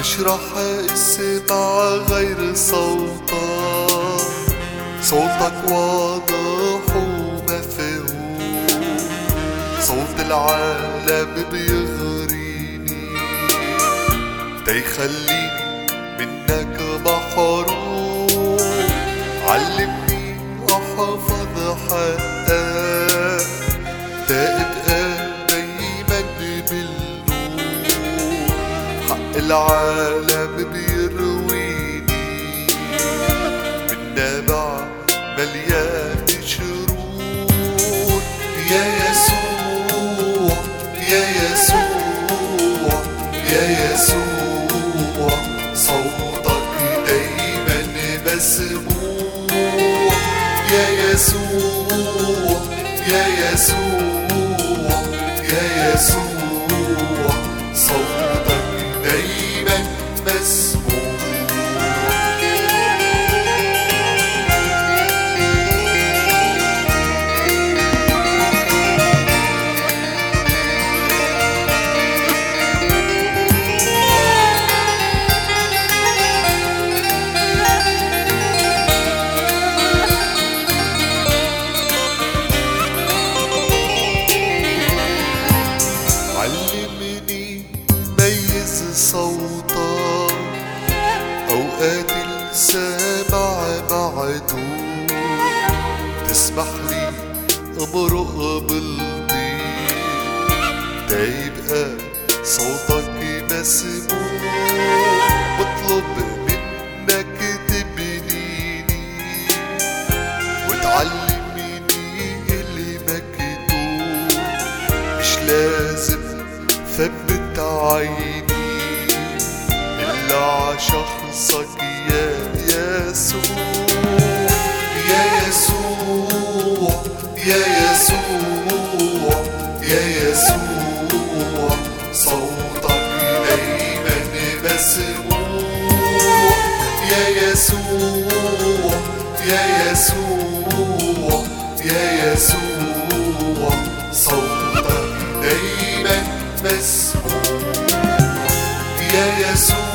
مش رح اسمع غير صوتك. صوتك واضح ومفهوم. صوت العالم بيغريني. تيخليني العالم بيرويني. من نبع مليان شرور. يا يسوع يا يسوع يا يسوع صوتك دايما مسموع. يا يسوع يا يسوع يا يسوع. علمني ميز صوتك. أوقات السمع معدوم تسمح لي امرق بالضيق تيبقى صوتك مسموع بطلب منك تبنيني وتعلمني اللي مكتوب. مش لازم ثبت عيني إلا عشخصك يا يسوع. يا يسوع يا يسوع يا يسوع. صوتك دايما مسموع يا يسوع يا يسوع يا يسوع. يا